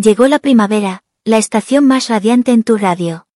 Llegó la primavera, la estación más radiante en tu radio.